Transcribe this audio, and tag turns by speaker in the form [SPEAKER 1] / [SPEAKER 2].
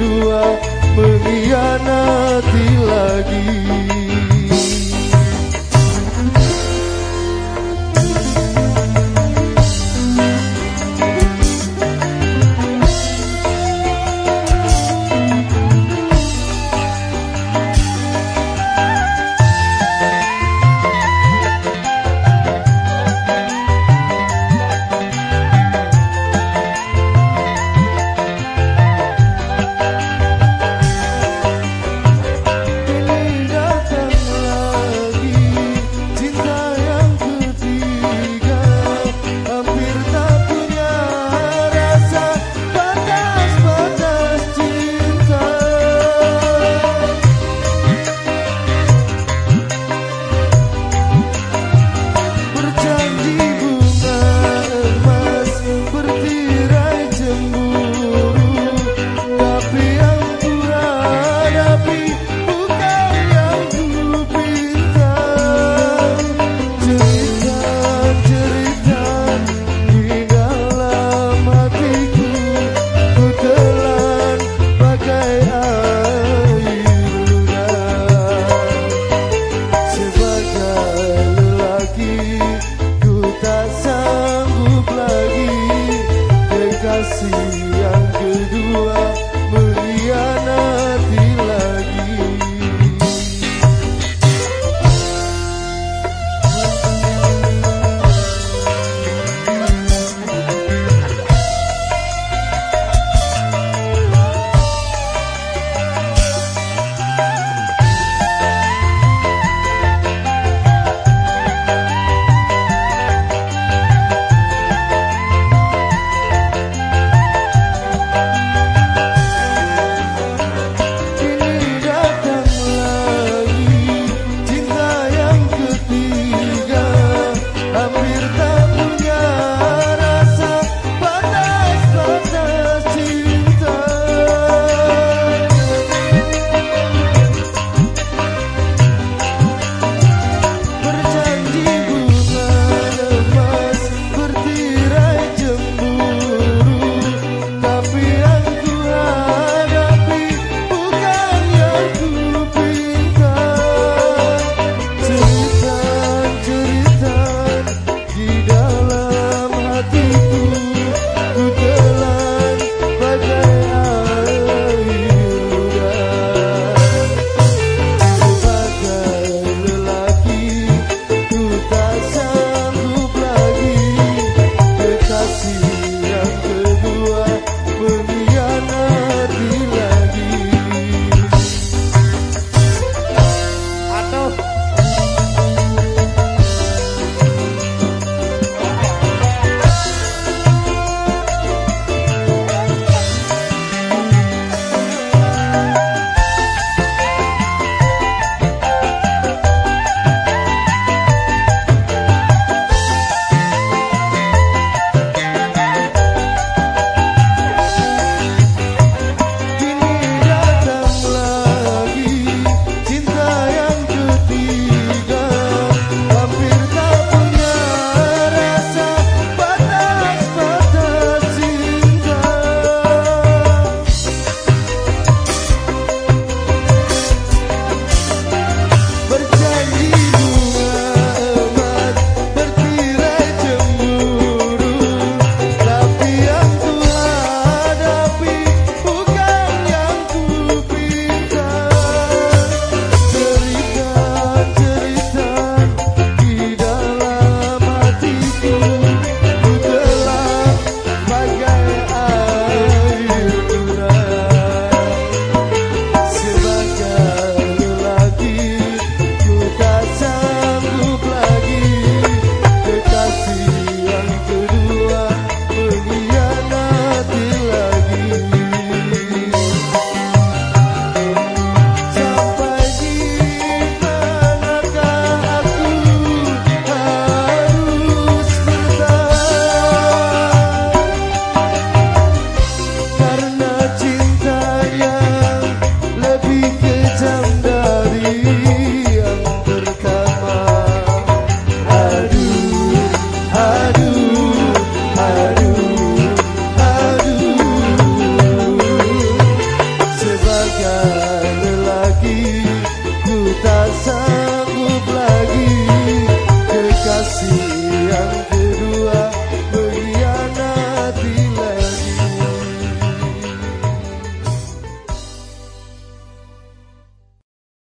[SPEAKER 1] berdua mengkhianati lagi.